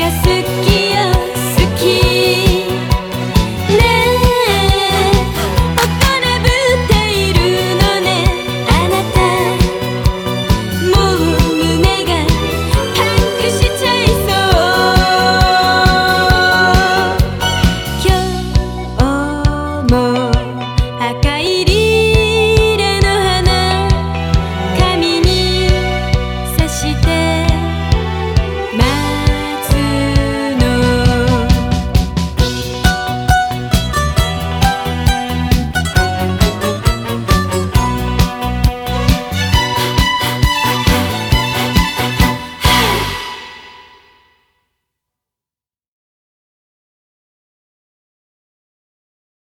が好き